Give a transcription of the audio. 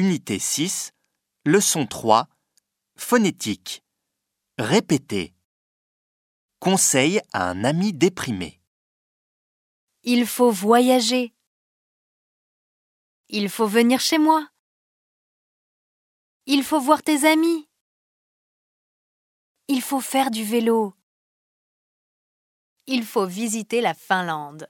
Unité 6, leçon 3, phonétique. Répétez. Conseil à un ami déprimé. Il faut voyager. Il faut venir chez moi. Il faut voir tes amis. Il faut faire du vélo. Il faut visiter la Finlande.